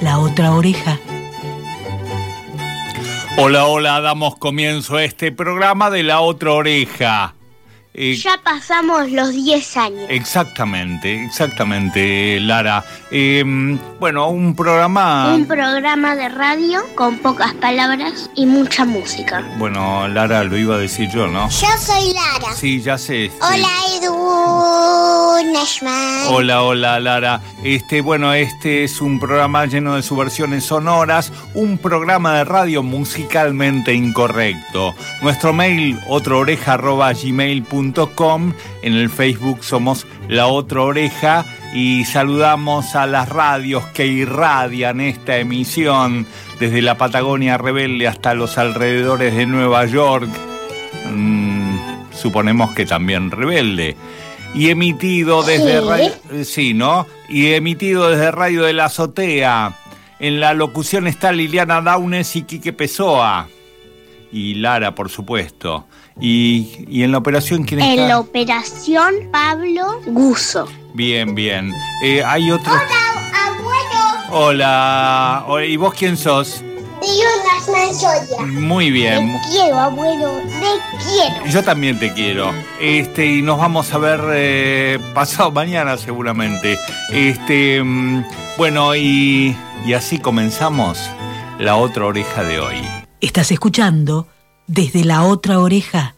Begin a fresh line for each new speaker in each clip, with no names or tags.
la otra oreja.
Hola, hola, damos comienzo a este programa de La Otra Oreja.
Eh, ya pasamos los 10 años.
Exactamente, exactamente, Lara. Em, bueno, un programa...
Un programa de radio con pocas palabras y mucha música.
Bueno, Lara, lo iba a decir yo, ¿no?
Yo soy Lara.
Sí, ya sé.
Hola, Edu Nashman.
Hola, hola, Lara. Este, bueno, este es un programa lleno de subversiones sonoras, un programa de radio musicalmente incorrecto. Nuestro mail, otrooreja.gmail.com en el Facebook somos La Otra Oreja y saludamos a las radios que irradian esta emisión desde la Patagonia Rebelde hasta los alrededores de Nueva York. Mm, suponemos que también rebelde. Y emitido desde radio, sí, ¿no? Y emitido desde Radio de la Azotea. En la locución está Liliana Daunes y Quique Pessoa. Y Lara, por supuesto. Y, en la operación, ¿quién
está? En la operación, Pablo Guso.
Bien, bien. Eh, hay otro.
Hola, abuelo.
Hola. ¿Y vos quién sos?
Yo.
Muy bien.
Te quiero, abuelo. Te quiero.
Yo también te quiero. Este, y nos vamos a ver eh, pasado mañana seguramente. Este, mm, bueno, y, y así comenzamos la otra oreja de hoy.
Estás escuchando desde la otra oreja.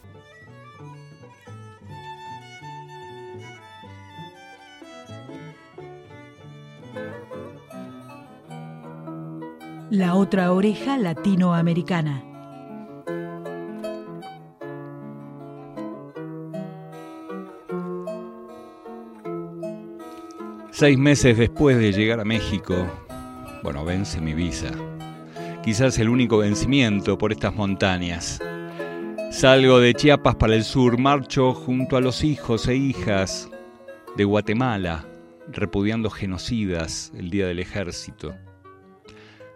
La otra oreja latinoamericana.
Seis meses después de llegar a México, bueno, vence mi visa quizás el único vencimiento por estas montañas. Salgo de Chiapas para el sur, marcho junto a los hijos e hijas de Guatemala, repudiando genocidas el día del ejército.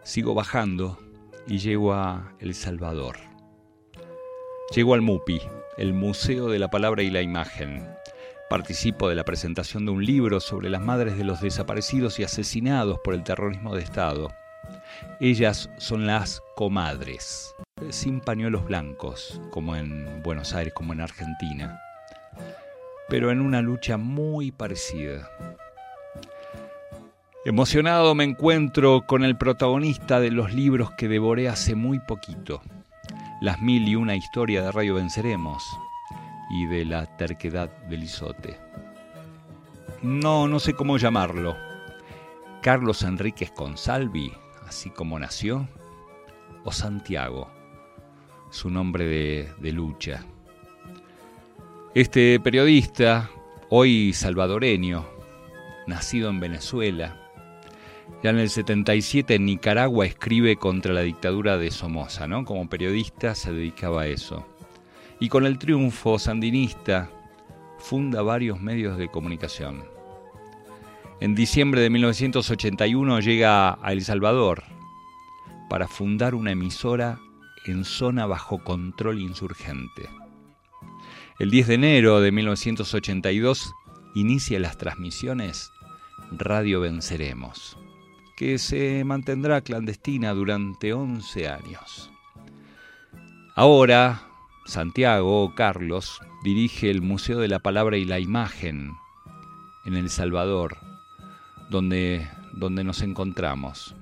Sigo bajando y llego a El Salvador. Llego al MUPI, el Museo de la Palabra y la Imagen. Participo de la presentación de un libro sobre las madres de los desaparecidos y asesinados por el terrorismo de Estado. Ellas son las comadres, sin pañuelos blancos, como en Buenos Aires, como en Argentina, pero en una lucha muy parecida. Emocionado me encuentro con el protagonista de los libros que devoré hace muy poquito, Las mil y una historia de Radio Venceremos y de la terquedad del isote. No, no sé cómo llamarlo. Carlos Enríquez Consalvi así como nació, o Santiago, su nombre de, lucha. Este periodista, hoy salvadoreño, nacido en Venezuela, ya en el 77 en Nicaragua escribe contra la dictadura de Somoza. Como periodista se dedicaba a eso. Y con el triunfo sandinista funda varios medios de comunicación. En diciembre de 1981 llega a El Salvador para fundar una emisora en zona bajo control insurgente. El 10 de enero de 1982 inicia las transmisiones Radio Venceremos, que se mantendrá clandestina durante 11 años. Ahora, Santiago Carlos dirige el Museo de la Palabra y la Imagen en El Salvador, donde, donde nos encontramos.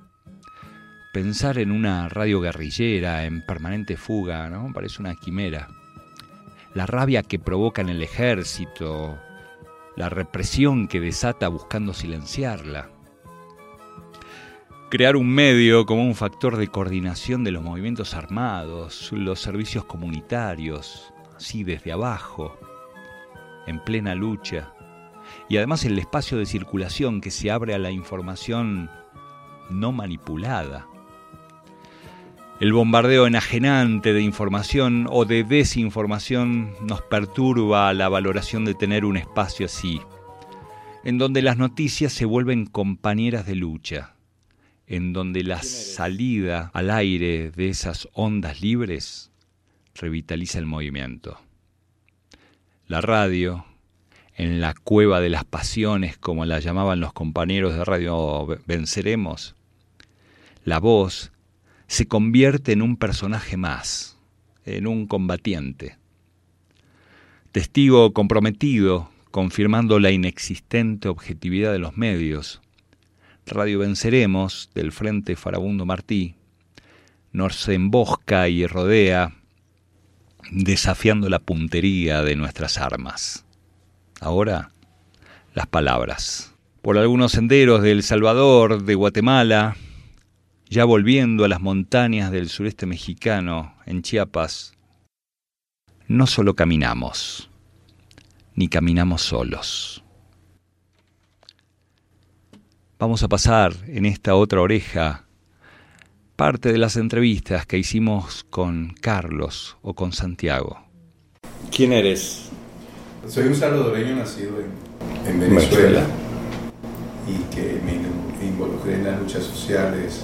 Pensar en una radio guerrillera en permanente fuga, ¿no? Parece una quimera. La rabia que provoca en el ejército, la represión que desata buscando silenciarla. Crear un medio como un factor de coordinación de los movimientos armados, los servicios comunitarios, así desde abajo, en plena lucha y además el espacio de circulación que se abre a la información no manipulada. El bombardeo enajenante de información o de desinformación nos perturba la valoración de tener un espacio así, en donde las noticias se vuelven compañeras de lucha, en donde la salida al aire de esas ondas libres revitaliza el movimiento. La radio, en la cueva de las pasiones, como la llamaban los compañeros de Radio Venceremos, la voz se convierte en un personaje más, en un combatiente. Testigo comprometido, confirmando la inexistente objetividad de los medios. Radio Venceremos, del Frente Farabundo Martí, nos embosca y rodea, desafiando la puntería de nuestras armas. Ahora, las palabras. Por algunos senderos de El Salvador, de Guatemala, ya volviendo a las montañas del sureste mexicano, en Chiapas, no solo caminamos, ni caminamos solos. Vamos a pasar en esta otra oreja parte de las entrevistas que hicimos con Carlos o con Santiago. ¿Quién eres?
Soy un salvadoreño nacido en, Venezuela y que me involucré en las luchas sociales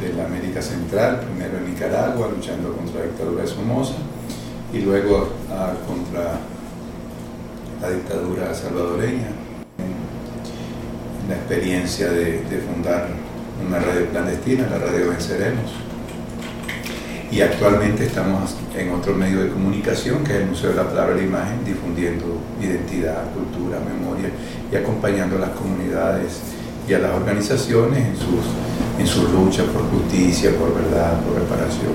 de la América Central, primero en Nicaragua, luchando contra la dictadura de Somoza, y luego contra la dictadura salvadoreña. La experiencia de, fundar una radio clandestina, la radio Venceremos. Y actualmente estamos en otro medio de comunicación, que es el Museo de la Palabra y la Imagen, difundiendo identidad, cultura, memoria y acompañando a las comunidades y a las organizaciones en sus en su lucha por justicia, por verdad, por reparación.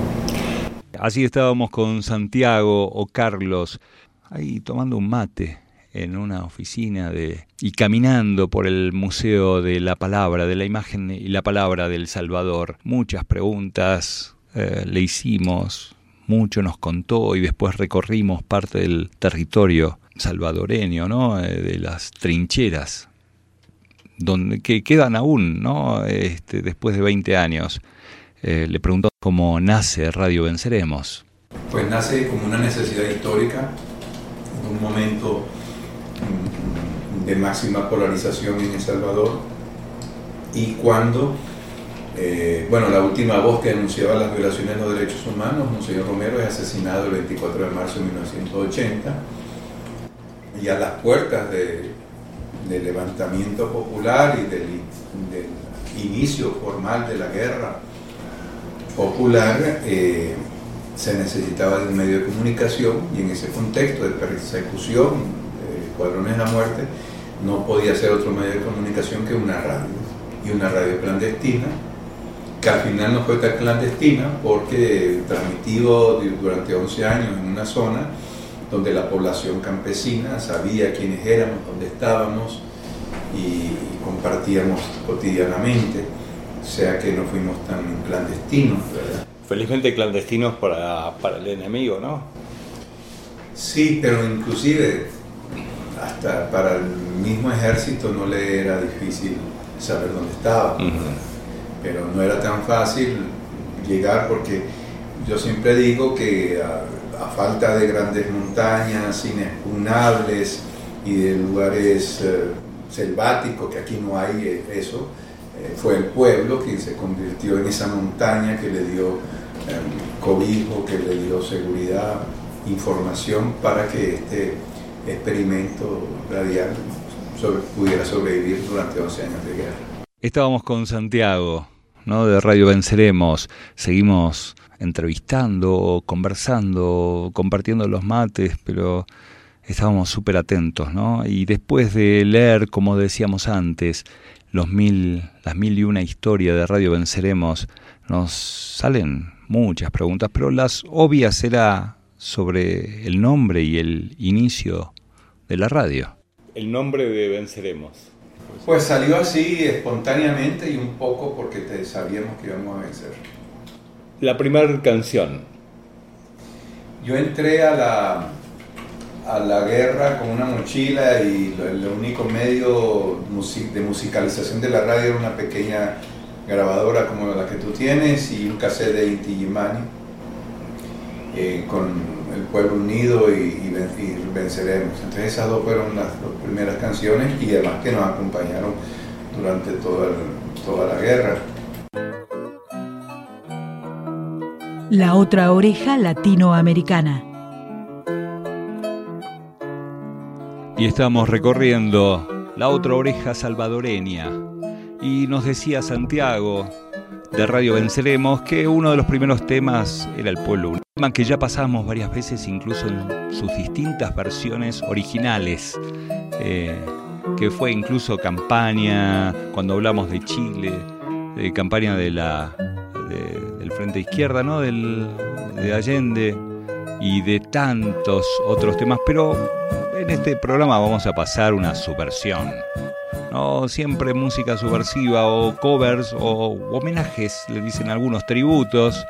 Así estábamos con Santiago o Carlos, ahí tomando un mate en una oficina de y caminando por el Museo de la Palabra, de la Imagen y la Palabra del Salvador. Muchas preguntas eh, le hicimos, mucho nos contó y después recorrimos parte del territorio salvadoreño, ¿no? Eh, de las trincheras donde, que quedan aún, ¿no? Este, después de 20 años. Eh, le preguntó cómo nace Radio Venceremos.
Pues nace como una necesidad histórica, en un momento mm, de máxima polarización en El Salvador, y cuando, eh, bueno, la última voz que denunciaba las violaciones de los derechos humanos, Monseñor Romero, es asesinado el 24 de marzo de 1980, y a las puertas de, del levantamiento popular y del, inicio formal de la guerra popular, eh, se necesitaba de un medio de comunicación y en ese contexto de persecución, de cuadrones a muerte, no podía ser otro medio de comunicación que una radio y una radio clandestina, que al final no fue tan clandestina porque transmitido durante 11 años en una zona donde la población campesina sabía quiénes éramos, dónde estábamos y compartíamos cotidianamente, o sea que no fuimos tan clandestinos.
Felizmente clandestinos para, para el enemigo, ¿no?
Sí, pero inclusive hasta para el mismo ejército no le era difícil saber dónde estaba, pero no era tan fácil llegar porque yo siempre digo que a falta de grandes montañas inexpugnables y de lugares eh, selváticos, que aquí no hay eh, eso, eh, fue el pueblo quien se convirtió en esa montaña que le dio em, cobijo, que le dio seguridad, información para que este experimento radial pudiera sobrevivir durante 11 años de guerra.
Estábamos con Santiago, ¿no? de Radio Venceremos, seguimos entrevistando, conversando, compartiendo los mates, pero estábamos súper atentos, ¿no? Y después de leer, como decíamos antes, los mil, las mil y una historias de Radio Venceremos, nos salen muchas preguntas, pero las obvias era sobre el nombre y el inicio de la radio. El nombre de Venceremos.
Pues. Salió así espontáneamente y un poco porque te sabíamos que íbamos a vencer.
La primera canción?
Yo entré a la, a la guerra con una mochila y el único medio de musicalización de la radio era una pequeña grabadora como la que tú tienes y un cassette de Inti Gimani eh, con El Pueblo Unido y, Venceremos. Entonces esas dos fueron las dos primeras canciones y además que nos acompañaron durante toda, toda la guerra.
La otra oreja latinoamericana.
Y estamos recorriendo la otra oreja salvadoreña. Y nos decía Santiago de Radio Venceremos que uno de los primeros temas era el pueblo. Que ya pasamos varias veces, incluso en sus distintas versiones originales. Eh, que fue incluso campaña, cuando hablamos de Chile, de campaña de la, del Frente Izquierda, ¿no? Del, de Allende y de tantos otros temas, pero en este programa vamos a pasar una subversión. No siempre música subversiva o covers o homenajes, le dicen algunos tributos.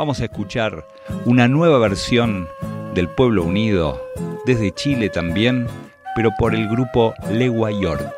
Vamos a escuchar una nueva versión del Pueblo Unido, desde Chile también, pero por el grupo Legua York.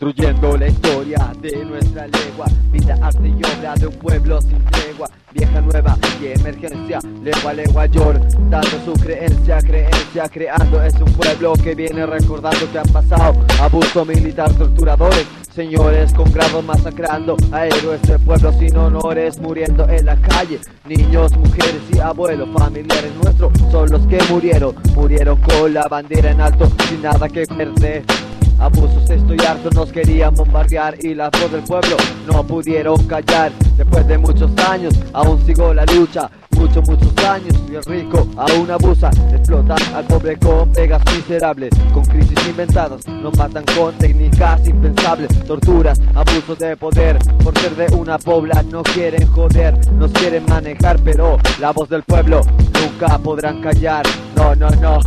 Reconstruyendo la historia de nuestra lengua. Vida, arte y obra de un pueblo sin tregua. Vieja, nueva y emergencia Lengua, lengua, york Dando su creencia, creencia Creando. Es un pueblo que viene recordando que han pasado Abuso militar, torturadores Señores con grados masacrando a héroes de pueblos sin honores Muriendo en la calle. Niños, mujeres y abuelos Familiares nuestros son los que murieron. Murieron con la bandera en alto Sin nada que perder Abusos estoy harto, nos querían bombardear y las voz del pueblo no pudieron callar. Después de muchos años, aún sigo la lucha. Muchos, muchos años y el rico aún abusa. Explota al pobre con pegas miserables, con crisis inventadas. Nos matan con técnicas impensables, torturas, abusos de poder. Por ser de una pobla no quieren joder, nos quieren manejar, pero la voz del pueblo nunca podrán callar. No, no, no.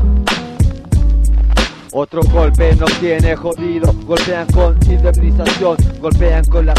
Otro golpe nos tiene jodido, golpean con indemnización, golpean con la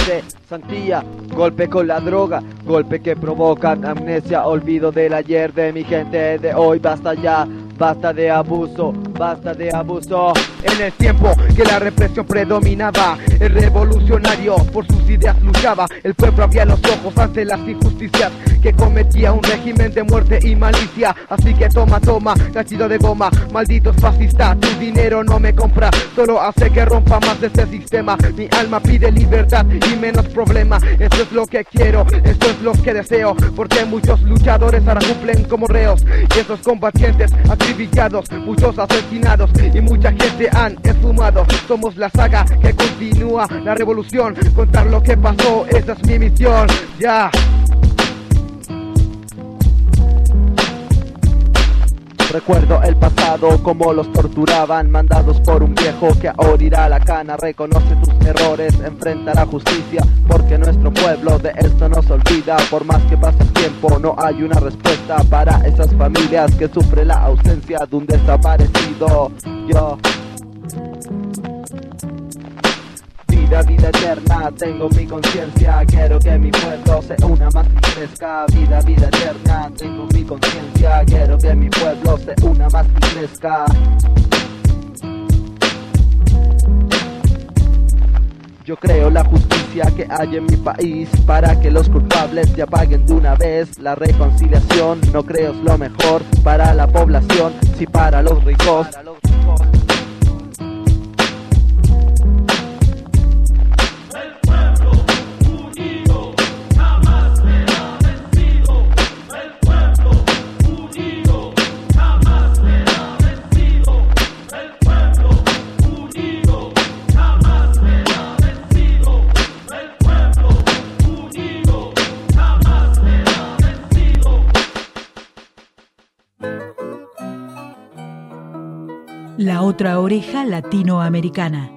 santía, golpe con la droga, golpe que provocan amnesia, olvido del ayer de mi gente de hoy, basta ya, basta de abuso, basta de abuso. En el tiempo que la represión predominaba, el revolucionario por sus ideas luchaba, el pueblo abría los ojos ante las injusticias que cometía un régimen de muerte y malicia. Así que toma, toma, cachido de goma, malditos fascistas, tu dinero no me compra, solo hace que rompa más de este sistema. Mi alma pide libertad y menos problema, eso es lo que quiero, eso es lo que deseo, porque muchos luchadores ahora cumplen como reos y esos combatientes acribillados, muchos y mucha gente han esfumado. Somos la saga que continúa la revolución, contar lo que pasó, esa es mi misión, ya. Recuerdo el pasado, como los torturaban, mandados por un viejo que ahora irá a la cana, reconoce tus errores, enfrenta la justicia, porque nuestro pueblo de esto no se olvida, por más que pase el tiempo, no hay una respuesta para esas familias que sufren la ausencia de un desaparecido. Yo vida, vida eterna, tengo mi conciencia, quiero que mi pueblo sea una más y crezca, vida, vida eterna, tengo mi conciencia, quiero que mi pueblo sea una más y crezca. Yo creo la justicia que hay en mi país para que los culpables ya paguen de una vez. La reconciliación no creo es lo mejor para la población, si para los ricos.
Otra oreja latinoamericana.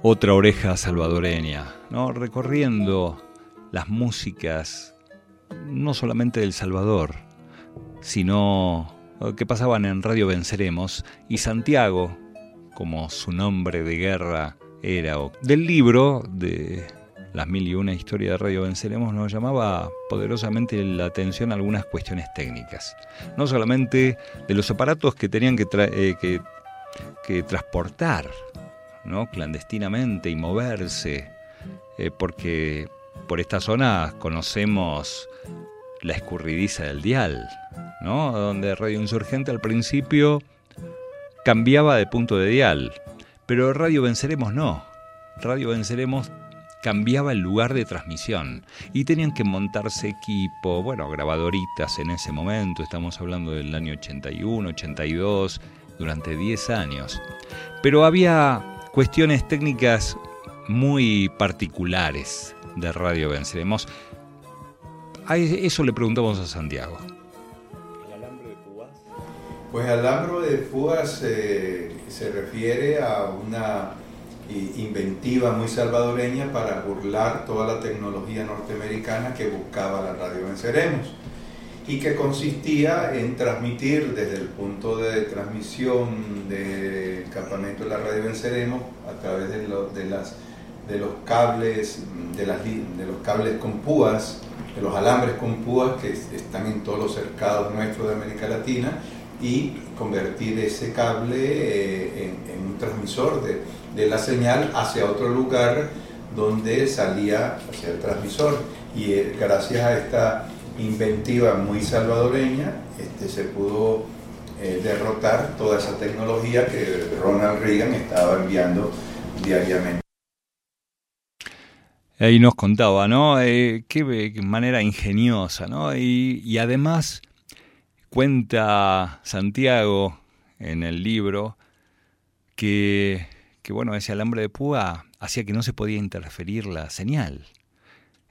Otra oreja salvadoreña, ¿no? Recorriendo las músicas no solamente del Salvador, sino que pasaban en Radio Venceremos y Santiago, como su nombre de guerra era, del libro de las mil y una historias de Radio Venceremos nos llamaba poderosamente la atención algunas cuestiones técnicas. No solamente de los aparatos que tenían que, eh, que, transportar ¿no? clandestinamente y moverse, eh, porque por esta zona conocemos la escurridiza del dial, ¿no? donde Radio Insurgente al principio cambiaba de punto de dial, pero Radio Venceremos no. Radio Venceremos cambiaba el lugar de transmisión y tenían que montarse equipo, bueno, grabadoritas en ese momento, estamos hablando del año 81, 82, durante 10 años. Pero había cuestiones técnicas muy particulares de Radio Venceremos. A eso le preguntamos a Santiago.
¿El alambre de púas? Pues alambre de púas eh, se refiere a una inventiva muy salvadoreña para burlar toda la tecnología norteamericana que buscaba la radio Venceremos y que consistía en transmitir desde el punto de transmisión del campamento de la radio Venceremos a través de, de, las, de los cables de, las, de los cables con púas de los alambres con púas que están en todos los cercados nuestros de América Latina y convertir ese cable eh, en, un transmisor de, de, la señal hacia otro lugar donde salía hacia el transmisor. Y eh, gracias a esta inventiva muy salvadoreña este, se pudo eh, derrotar toda esa tecnología que Ronald Reagan estaba enviando diariamente.
Ahí nos contaba, ¿no? qué manera ingeniosa, ¿no? Y, y además Cuenta Santiago en el libro que, que, bueno, ese alambre de púa hacía que no se podía interferir la señal.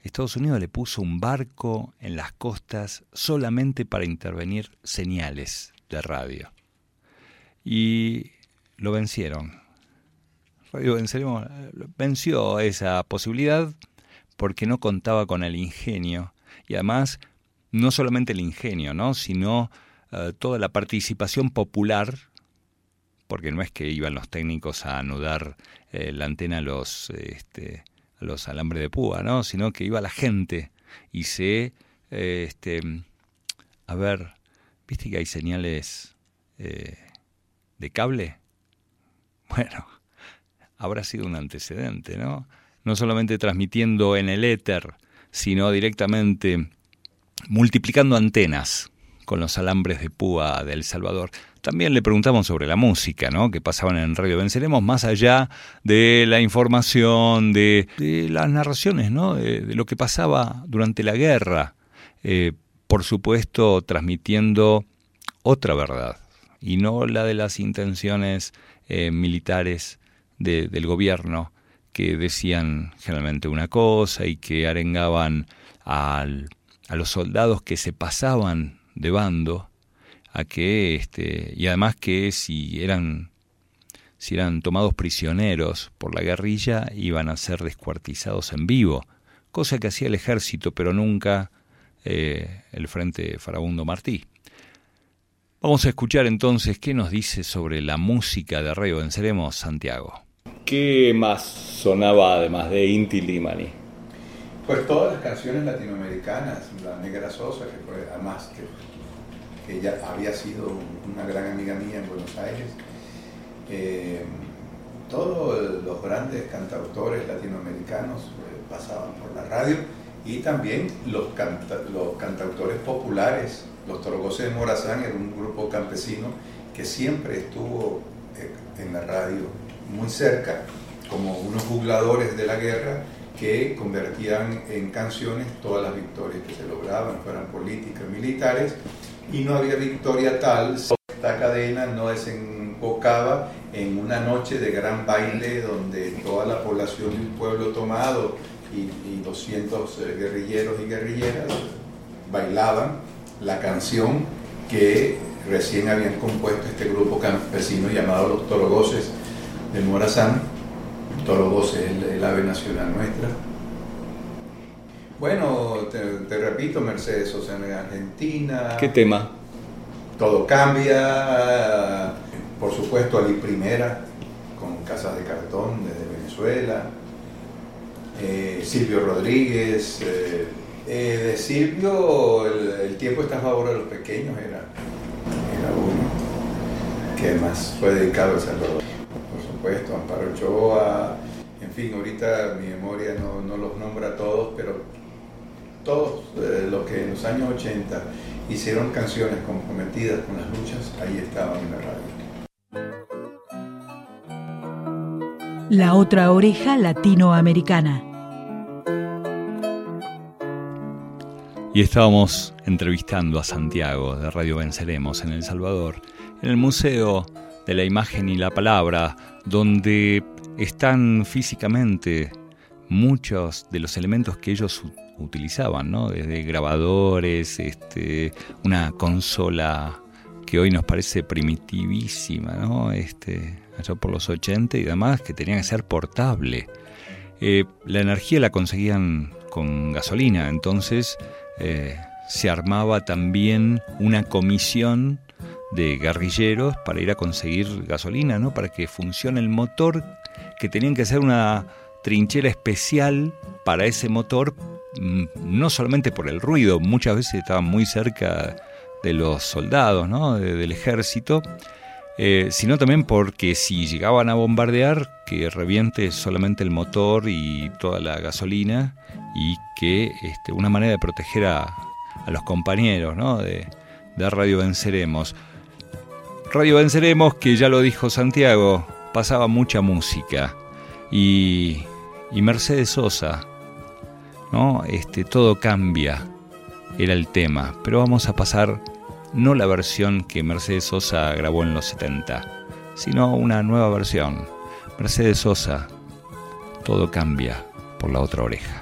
Estados Unidos le puso un barco en las costas solamente para intervenir señales de radio. Y lo vencieron. Radio venció esa posibilidad porque no contaba con el ingenio y además no solamente el ingenio, ¿no? sino eh, toda la participación popular, porque no es que iban los técnicos a anudar eh, la antena a los, este, a los alambres de púa, ¿no? sino que iba la gente y se... Eh, este, a ver, ¿viste que hay señales de cable? Bueno, habrá sido un antecedente, ¿no? No solamente transmitiendo en el éter, sino directamente multiplicando antenas con los alambres de púa de El Salvador. También le preguntamos sobre la música, ¿no? Que pasaban en Radio Venceremos, más allá de la información, de, las narraciones, ¿no? De, lo que pasaba durante la guerra. Eh, por supuesto, transmitiendo otra verdad, y no la de las intenciones eh, militares del gobierno, que decían generalmente una cosa y que arengaban al a los soldados que se pasaban de bando a que este y además que si eran si eran tomados prisioneros por la guerrilla iban a ser descuartizados en vivo, cosa que hacía el ejército, pero nunca eh, el Frente Farabundo Martí. Vamos a escuchar entonces qué nos dice sobre la música de Rayo Venceremos Santiago. ¿Qué más sonaba además de Inti Limani?
Pues todas las canciones latinoamericanas, la Negra Sosa, que fue además que, ella había sido una gran amiga mía en Buenos Aires, eh, todos los grandes cantautores latinoamericanos eh, pasaban por la radio y también los, los cantautores populares, los Torogoces de Morazán era un grupo campesino que siempre estuvo eh, en la radio muy cerca, como unos jugladores de la guerra que convertían en canciones todas las victorias que se lograban, fueran políticas, militares, y no había victoria tal, esta cadena no desembocaba en una noche de gran baile donde toda la población del pueblo tomado y, 200 eh, guerrilleros y guerrilleras bailaban la canción que recién habían compuesto este grupo campesino llamado Los Torogoces de Morazán Toro es el, ave nacional nuestra. Bueno, te, repito, Mercedes Sosa en Argentina.
¿Qué tema?
todo cambia, por supuesto Ali Primera con Casas de Cartón desde Venezuela, eh, Silvio Rodríguez, eh, eh, de Silvio el, tiempo está a favor de los pequeños, era, era uno que además fue dedicado a Salvador. Por supuesto, Amparo Ochoa, en fin, ahorita mi memoria no, no los nombra a todos, pero todos los que en los años 80 hicieron canciones comprometidas con las luchas, ahí estaban en la
radio. La otra oreja latinoamericana.
Y estábamos entrevistando a Santiago de Radio Venceremos en El Salvador, en el Museo de la Imagen y la Palabra, donde están físicamente muchos de los elementos que ellos utilizaban, ¿no? Desde grabadores, este, una consola que hoy nos parece primitivísima, ¿no? Este, allá por los 80 y demás, que tenía que ser portable. Eh, la energía la conseguían con gasolina, entonces eh, se armaba también una comisión de guerrilleros para ir a conseguir gasolina, ¿no? Para que funcione el motor, que tenían que hacer una trinchera especial para ese motor, no solamente por el ruido, muchas veces estaban muy cerca de los soldados, ¿no? del ejército, eh, sino también porque si llegaban a bombardear, que reviente solamente el motor y toda la gasolina y que este, una manera de proteger a, los compañeros ¿no? de, de Radio Venceremos. Radio Venceremos, que ya lo dijo Santiago, pasaba mucha música y, y Mercedes Sosa, ¿no? Este, todo cambia, era el tema, pero vamos a pasar no la versión que Mercedes Sosa grabó en los 70, sino una nueva versión. Mercedes Sosa, todo cambia por la otra oreja.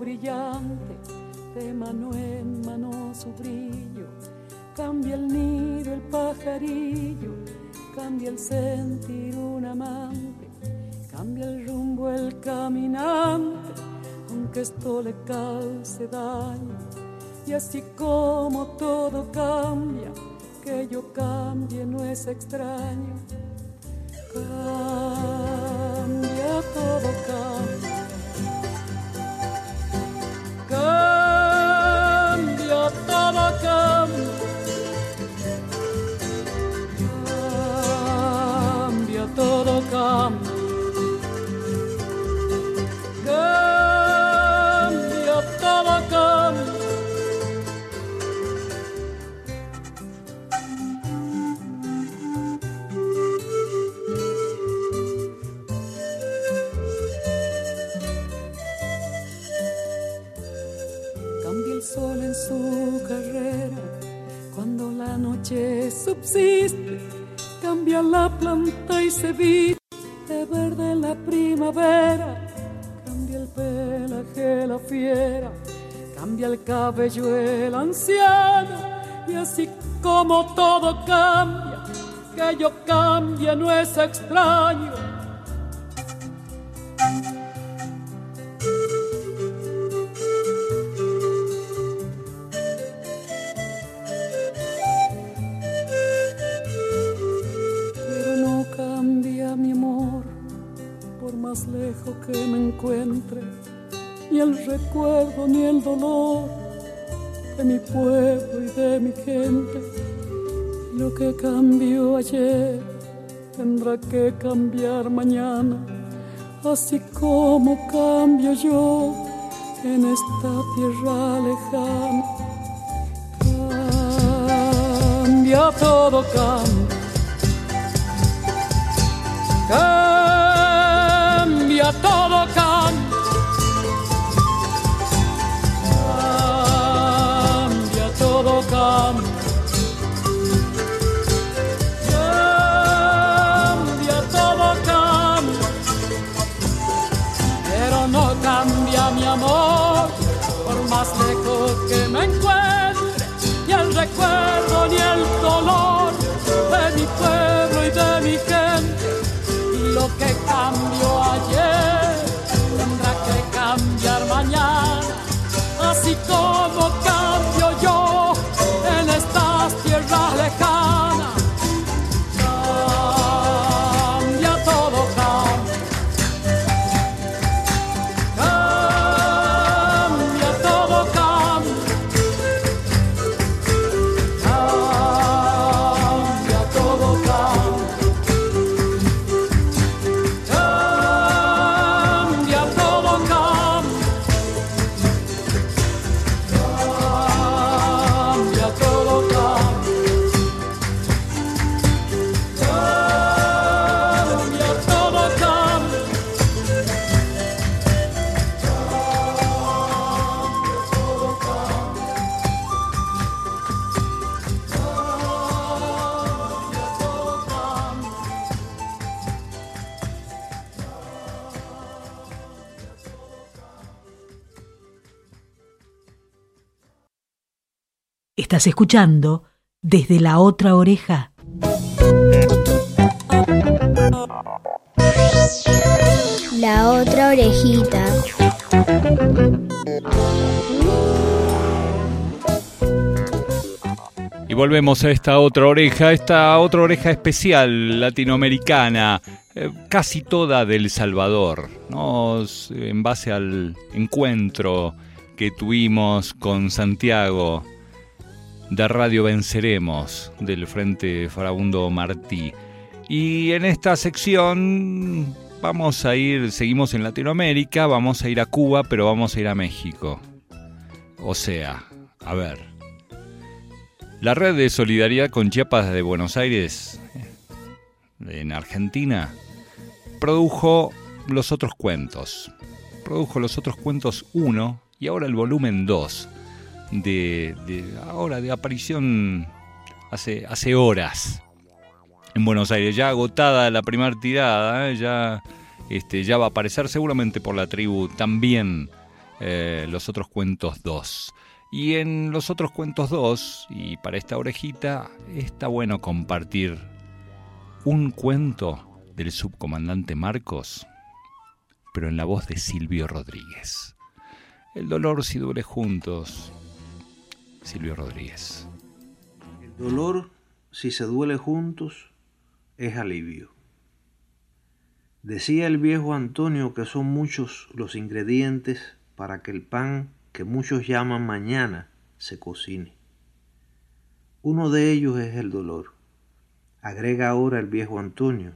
brillante, de mano en mano su brillo. Cambia el nido el pajarillo, cambia el sentir un amante, cambia el rumbo el caminante, aunque esto le calce daño. Y así como todo cambia, que yo cambie no es extraño. Cabello el anciano, y así como todo cambia, que yo cambie no es extraño. Que me encuentre, ni el recuerdo ni el dolor de mi pueblo y de mi gente. Lo que cambió ayer tendrá que cambiar mañana, así como cambio yo en esta tierra lejana. Cambia todo, cambia. Cambia todo, cambia. Por más lejos que me encuentre, ni el recuerdo ni el
Estás escuchando desde la otra oreja.
La otra orejita.
Y volvemos a esta otra oreja, esta otra oreja especial latinoamericana, eh, casi toda del Salvador, ¿no? S- en base al encuentro que tuvimos con Santiago de Radio Venceremos del Frente Farabundo Martí. Y en esta sección vamos a ir, seguimos en Latinoamérica, vamos a ir a Cuba, pero vamos a ir a México. O sea, a ver, la red de solidaridad con Chiapas de Buenos Aires, en Argentina, produjo los otros cuentos. Produjo los otros cuentos 1 y ahora el volumen 2 de, ahora de aparición hace, hace horas en Buenos Aires. Ya agotada la primera tirada, eh, ya, este, ya va a aparecer seguramente por la tribu también eh, los otros cuentos 2. Y en los otros cuentos 2, y para esta orejita, está bueno compartir un cuento del subcomandante Marcos, pero en la voz de Silvio Rodríguez. El dolor si duele juntos, Silvio Rodríguez.
El dolor, si se duele juntos, es alivio. Decía el viejo Antonio que son muchos los ingredientes para que el pan que muchos llaman mañana se cocine. Uno de ellos es el dolor, agrega ahora el viejo Antonio,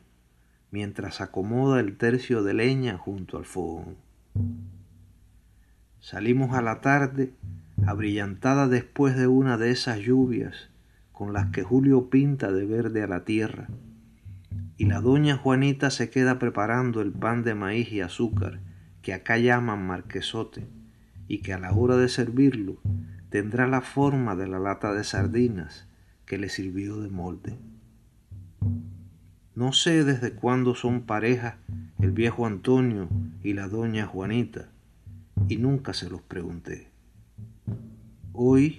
mientras acomoda el tercio de leña junto al fogón. Salimos a la tarde, abrillantada después de una de esas lluvias con las que Julio pinta de verde a la tierra, y la doña Juanita se queda preparando el pan de maíz y azúcar que acá llaman marquesote, y que a la hora de servirlo tendrá la forma de la lata de sardinas que le sirvió de molde. No sé desde cuándo son pareja el viejo Antonio y la doña Juanita, y nunca se los pregunté. Hoy,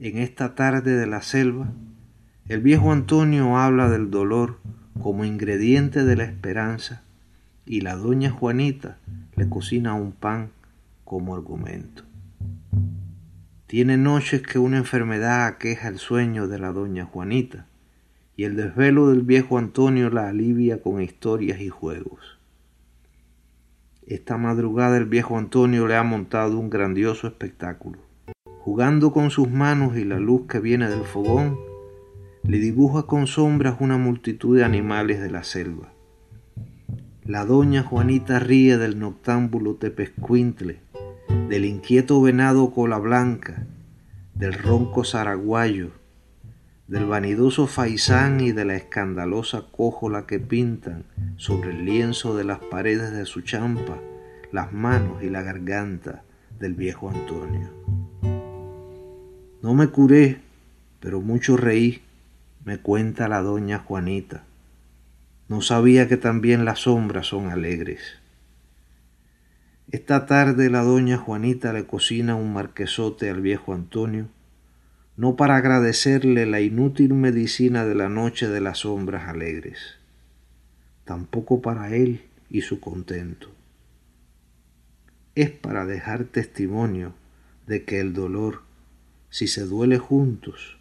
en esta tarde de la selva, el viejo Antonio habla del dolor como ingrediente de la esperanza y la doña Juanita le cocina un pan como argumento. Tiene noches que una enfermedad aqueja el sueño de la doña Juanita y el desvelo del viejo Antonio la alivia con historias y juegos. Esta madrugada el viejo Antonio le ha montado un grandioso espectáculo. Jugando con sus manos y la luz que viene del fogón, le dibuja con sombras una multitud de animales de la selva. La doña Juanita ríe del noctámbulo tepescuintle, del inquieto venado cola blanca, del ronco zaraguayo, del vanidoso faisán y de la escandalosa cójola que pintan sobre el lienzo de las paredes de su champa las manos y la garganta del viejo Antonio. No me curé, pero mucho reí, me cuenta la doña Juanita. No sabía que también las sombras son alegres. Esta tarde la doña Juanita le cocina un marquesote al viejo Antonio no para agradecerle la inútil medicina de la noche de las sombras alegres, tampoco para él y su contento. Es para dejar testimonio de que el dolor, si se duele juntos,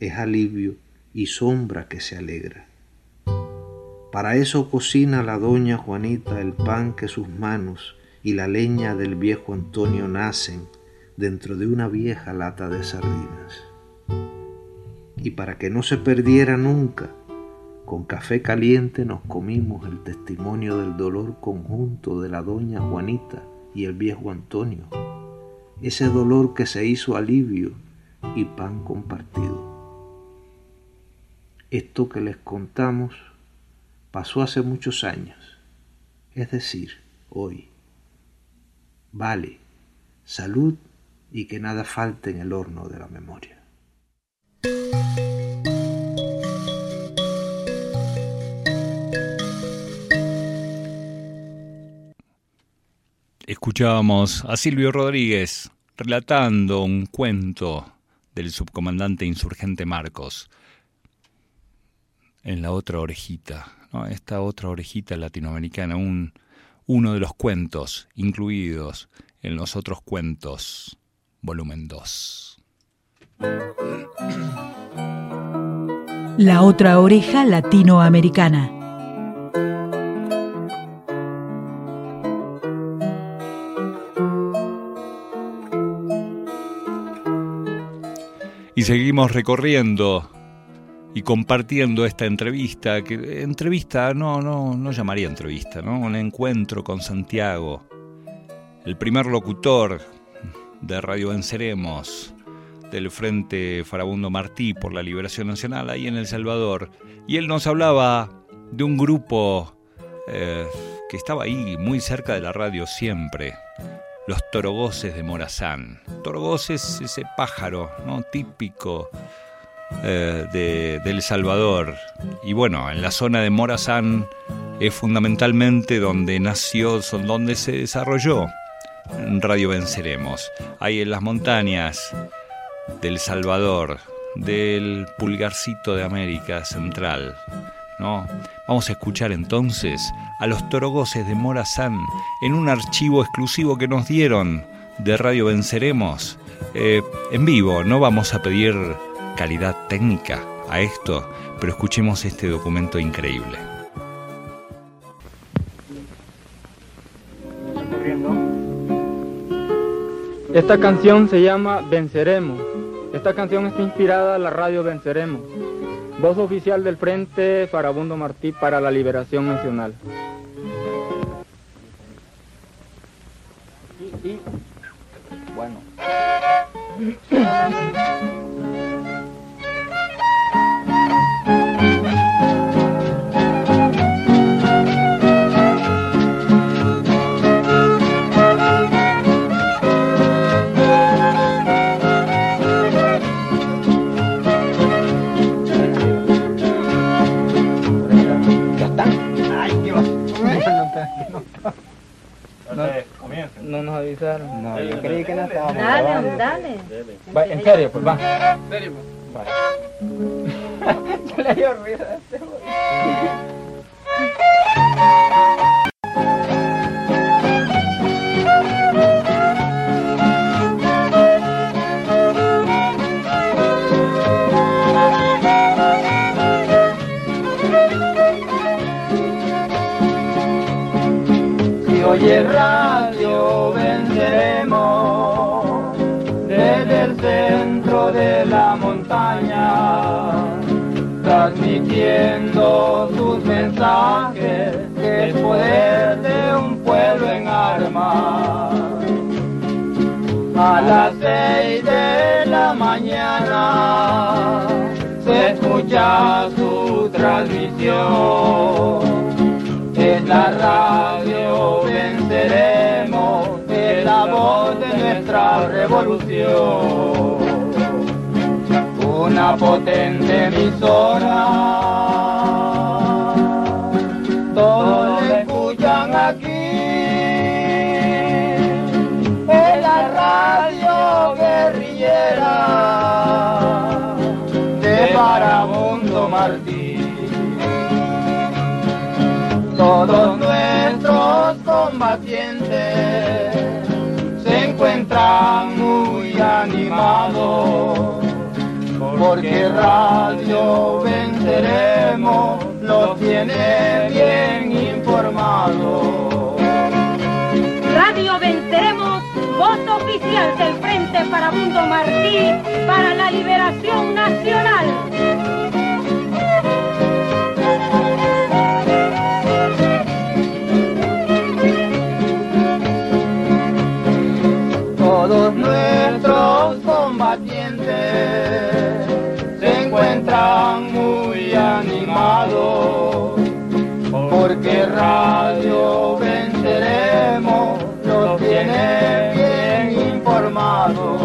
es alivio y sombra que se alegra. Para eso cocina la doña Juanita el pan que sus manos y la leña del viejo Antonio nacen dentro de una vieja lata de sardinas y para que no se perdiera nunca, con café caliente nos comimos el testimonio del dolor conjunto de la doña Juanita y el viejo Antonio, ese dolor que se hizo alivio y pan compartido. Esto que les contamos pasó hace muchos años, es decir, hoy. Vale, salud y que nada falte en el horno de la memoria.
Escuchábamos a Silvio Rodríguez relatando un cuento del subcomandante insurgente Marcos en la otra orejita, esta otra orejita latinoamericana, un, uno de los cuentos incluidos en los otros cuentos, volumen 2.
La otra oreja latinoamericana.
Seguimos recorriendo y compartiendo esta entrevista, que entrevista no, no, no llamaría entrevista, ¿no? Un encuentro con Santiago, el primer locutor de Radio Venceremos, del Frente Farabundo Martí por la Liberación Nacional ahí en El Salvador. Y él nos hablaba de un grupo eh, que estaba ahí muy cerca de la radio siempre, los torogoces de Morazán. Torogoces, ese pájaro ¿no? típico eh, de, El Salvador. Y bueno, en la zona de Morazán es fundamentalmente donde nació, donde se desarrolló Radio Venceremos. Ahí en las montañas del Salvador, del pulgarcito de América Central. ¿No? Vamos a escuchar entonces a los torogoces de Morazán en un archivo exclusivo que nos dieron de Radio Venceremos eh, en vivo. No vamos a pedir calidad técnica a esto, pero escuchemos este documento increíble.
Esta canción se llama Venceremos. Esta canción está inspirada en la radio Venceremos. Voz oficial del Frente Farabundo Martí para la Liberación Nacional. En serio, pues Una potente emisora, todos escuchan aquí. Es la radio guerrillera de Parabundo Martín. Todos nuestros combatientes encuentran muy animados, porque radio venceremos, los tiene bien informados.
Radio Venceremos, voz oficial del Frente Farabundo Martí para la Liberación Nacional.
Encuentran muy animados, porque radio venceremos, los tiene bien informados.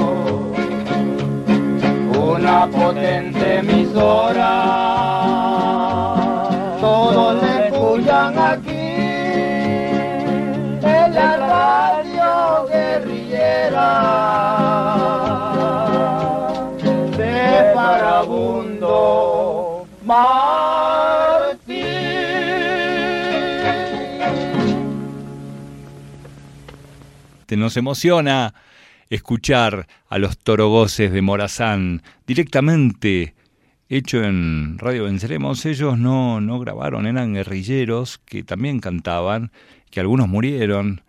Una potente emisora, todos
nos emociona escuchar a los torogoces de Morazán directamente hecho en Radio Venceremos. Ellos no, no grabaron, eran guerrilleros que también cantaban, que algunos murieron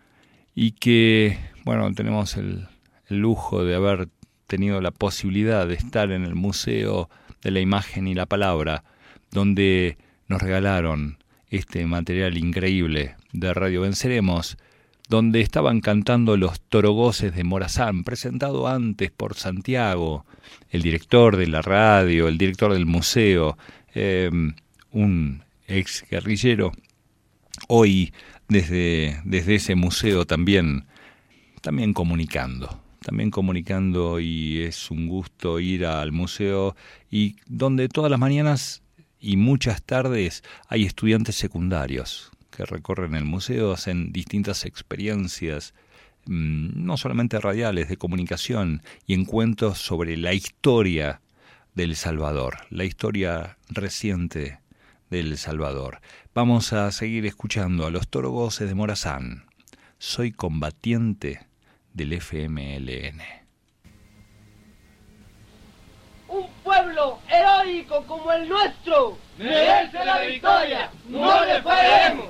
y que, bueno, tenemos el, el lujo de haber tenido la posibilidad de estar en el Museo de la Imagen y la Palabra, donde nos regalaron este material increíble de Radio Venceremos, donde estaban cantando los torogoces de Morazán, presentado antes por Santiago, el director de la radio, el director del museo, eh, un ex guerrillero, hoy desde, desde ese museo también, también comunicando, también comunicando y es un gusto ir al museo y donde todas las mañanas y muchas tardes hay estudiantes secundarios que recorren el museo, hacen distintas experiencias, mm, no solamente radiales, de comunicación y encuentros sobre la historia del Salvador, la historia reciente del Salvador. Vamos a seguir escuchando a los torogoces de Morazán. Soy combatiente del FMLN.
Un pueblo heroico como el nuestro merece la victoria, no le fallaremos.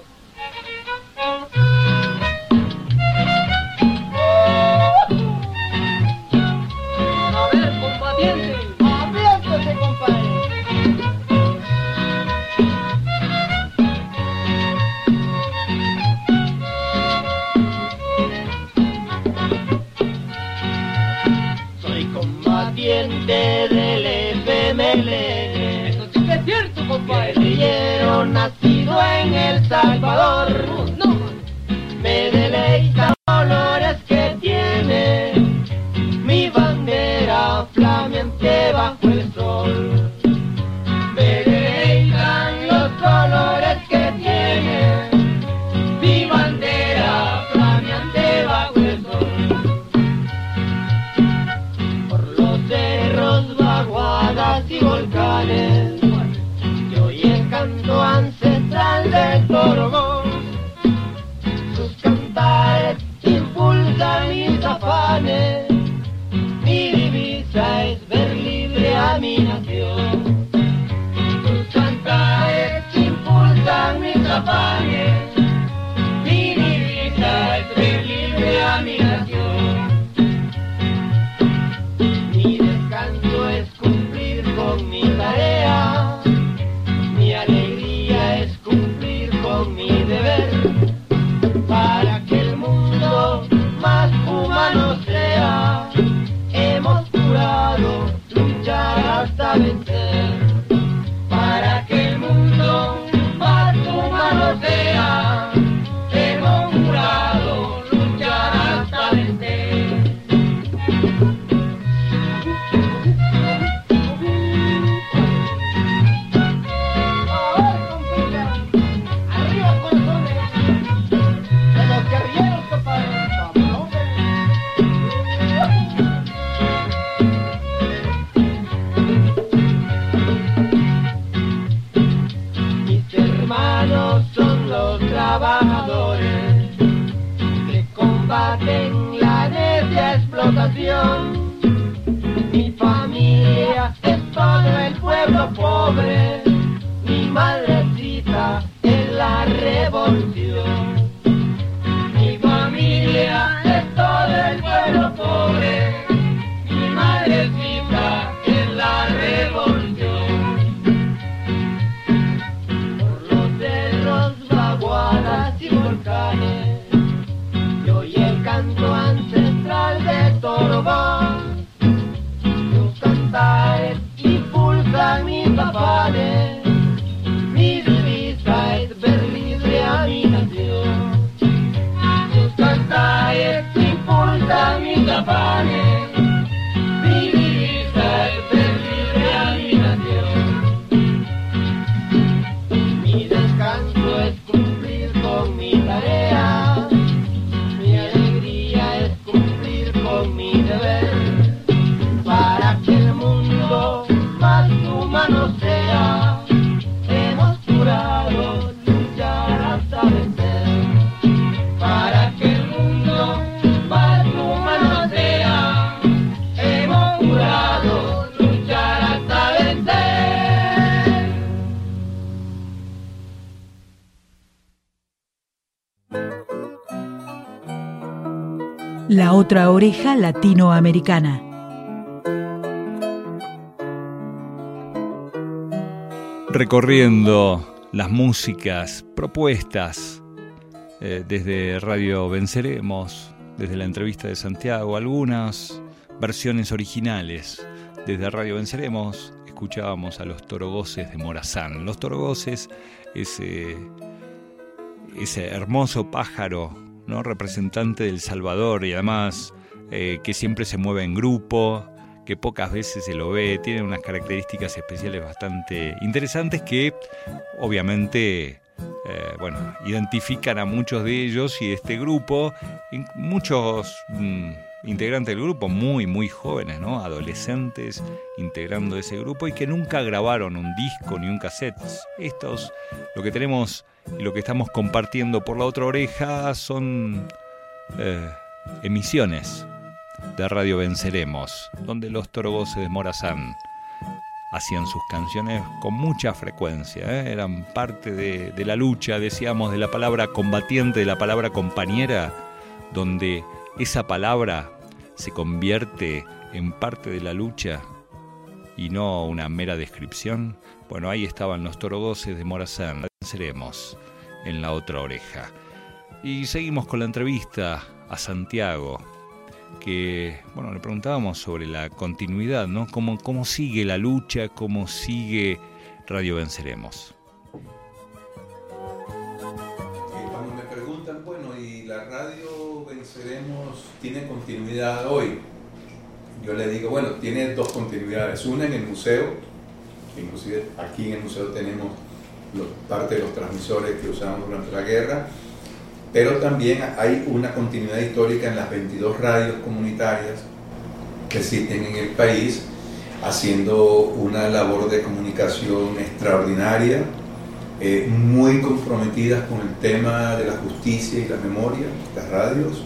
El Salvador. No. Me deleita
otra oreja latinoamericana.
Recorriendo las músicas propuestas eh, desde Radio Venceremos, desde la entrevista de Santiago, algunas versiones originales. Desde Radio Venceremos escuchábamos a los torogoces de Morazán. Los torogoces, ese, ese hermoso pájaro ¿no? representante del Salvador y además eh, que siempre se mueve en grupo, que pocas veces se lo ve, tiene unas características especiales bastante interesantes que obviamente eh, bueno, identifican a muchos de ellos y de este grupo, y muchos mm, integrantes del grupo muy muy jóvenes, ¿no? adolescentes integrando ese grupo y que nunca grabaron un disco ni un cassette. Estos, lo que tenemos y lo que estamos compartiendo por la otra oreja son eh, emisiones de Radio Venceremos, donde los torogoces de Morazán hacían sus canciones con mucha frecuencia, ¿eh? eran parte de, de la lucha, decíamos, de la palabra combatiente, de la palabra compañera, donde esa palabra se convierte en parte de la lucha y no una mera descripción. Bueno, ahí estaban los torogoces de Morazán, venceremos en la otra oreja. Y seguimos con la entrevista a Santiago, que, bueno, le preguntábamos sobre la continuidad, ¿no? ¿Cómo, cómo sigue la lucha? ¿Cómo sigue Radio Venceremos?
Tiene continuidad hoy? Yo le digo, bueno, tiene dos continuidades. Una en el museo, inclusive aquí en el museo tenemos parte de los transmisores que usamos durante la guerra, pero también hay una continuidad histórica en las 22 radios comunitarias que existen en el país, haciendo una labor de comunicación extraordinaria, eh, muy comprometidas con el tema de la justicia y la memoria, estas radios.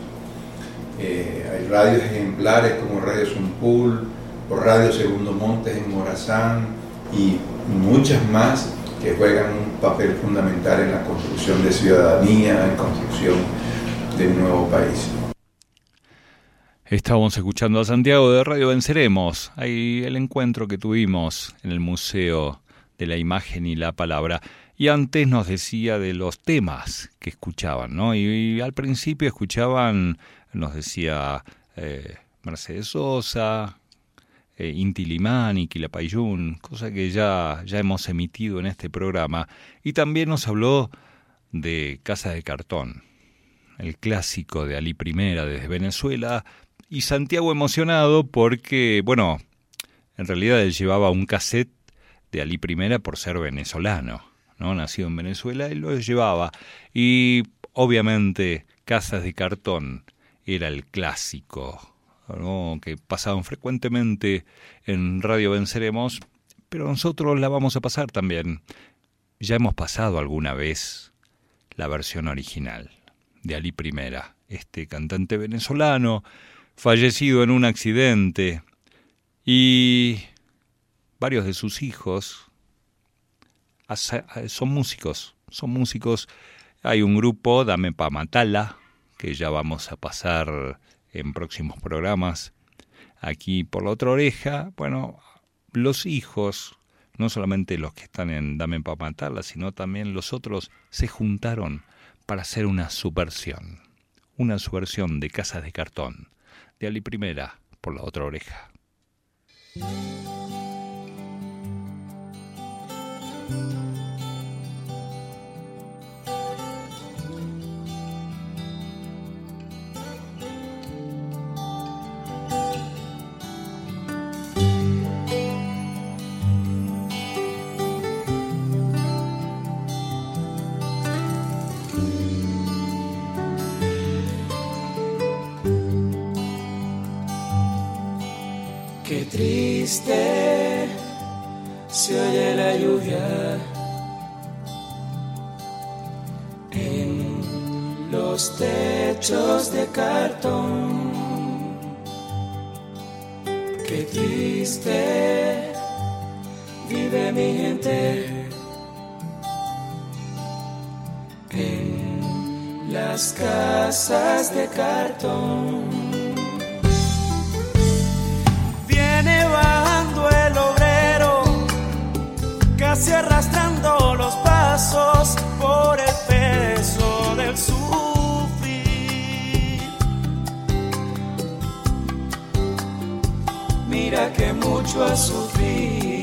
Eh, hay radios ejemplares como Radio Zumpul o Radio Segundo Montes en Morazán y muchas más que juegan un papel fundamental en la construcción de ciudadanía, en construcción de nuevo país.
Estábamos escuchando a Santiago de Radio Venceremos, ahí el encuentro que tuvimos en el Museo de la Imagen y la Palabra. Y antes nos decía de los temas que escuchaban, ¿no? Y al principio escuchaban, nos decía eh, Mercedes Sosa, eh, Inti Limani, Quilapayún, cosa que ya, ya hemos emitido en este programa. Y también nos habló de Casa de Cartón, el clásico de Ali Primera desde Venezuela, y Santiago emocionado porque, bueno, en realidad él llevaba un cassette de Ali Primera por ser venezolano, ¿no? Nacido en Venezuela, él lo llevaba. Y obviamente Casas de Cartón era el clásico, ¿no? que pasaban frecuentemente en Radio Venceremos, pero nosotros la vamos a pasar también. Ya hemos pasado alguna vez la versión original de Ali Primera, este cantante venezolano, fallecido en un accidente, y varios de sus hijos son músicos, son músicos. Hay un grupo, Dame Pa Matala, que ya vamos a pasar en próximos programas aquí por la otra oreja. Bueno, los hijos, no solamente los que están en Dame Pa Matala, sino también los otros, se juntaron para hacer una subversión. Una subversión de Casas de Cartón, de Ali Primera, por la otra oreja.
Las casas de cartón. casi arrastrando los pasos por el peso del sufrir. Mira que mucho a sufrir.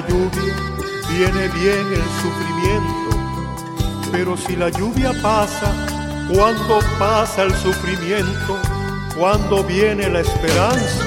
lluvia, viene bien el sufrimiento, pero si la lluvia pasa, ¿cuándo pasa el sufrimiento? ¿Cuándo viene la esperanza?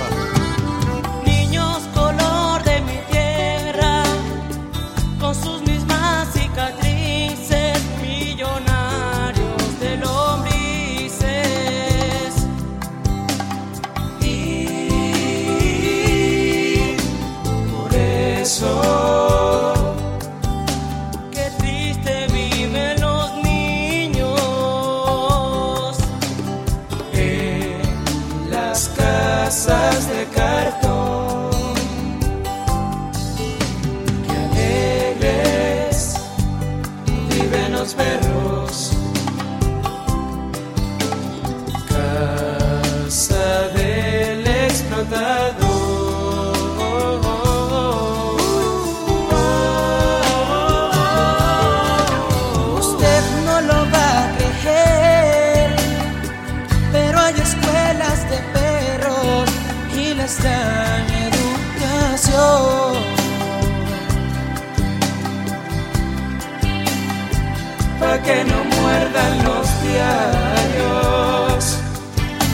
Que no muerdan los diarios.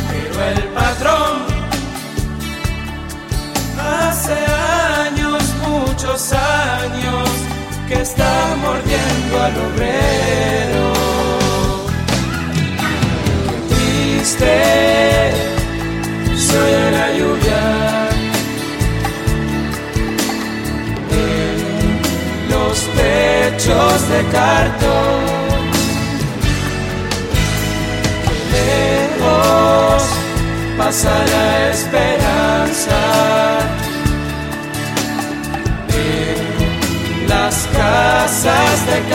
Pero el patrón muchos años, que está mordiendo al obrero. Qué triste soy la lluvia. En los techos de cartón. pasa la esperanza. Casas de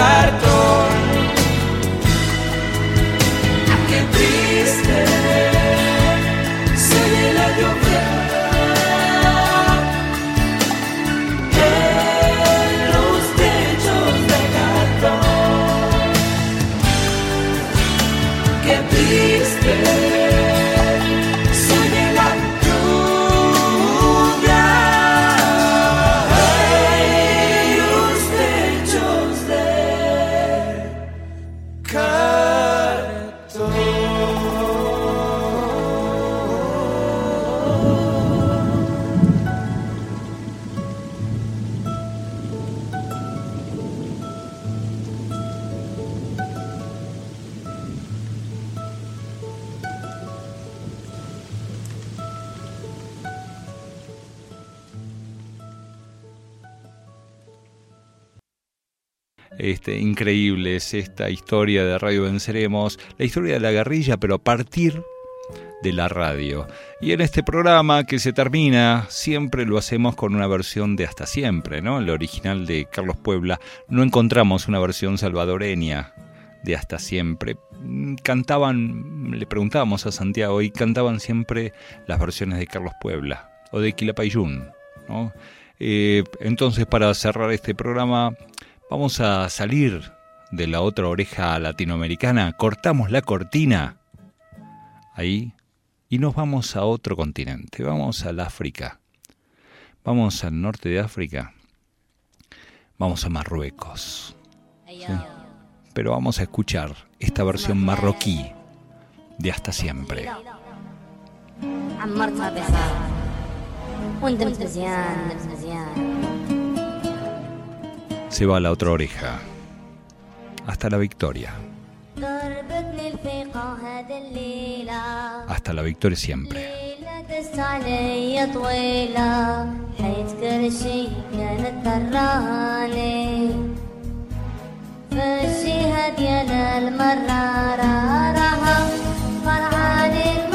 Este, increíble es esta historia de Radio Venceremos, la historia de la guerrilla, pero a partir de la radio. Y en este programa que se termina, siempre lo hacemos con una versión de Hasta Siempre, ¿no? El original de Carlos Puebla. No encontramos una versión salvadoreña de Hasta Siempre. Cantaban, le preguntábamos a Santiago, y cantaban siempre las versiones de Carlos Puebla o de Quilapayún, ¿no? Eh, entonces, para cerrar este programa, Vamos a salir de la otra oreja latinoamericana, cortamos la cortina ahí y nos vamos a otro continente, vamos al África, vamos al norte de África, vamos a Marruecos. Pero vamos a escuchar esta versión marroquí de Hasta Siempre se va a la otra oreja. Hasta la victoria. Hasta la victoria siempre.
كيف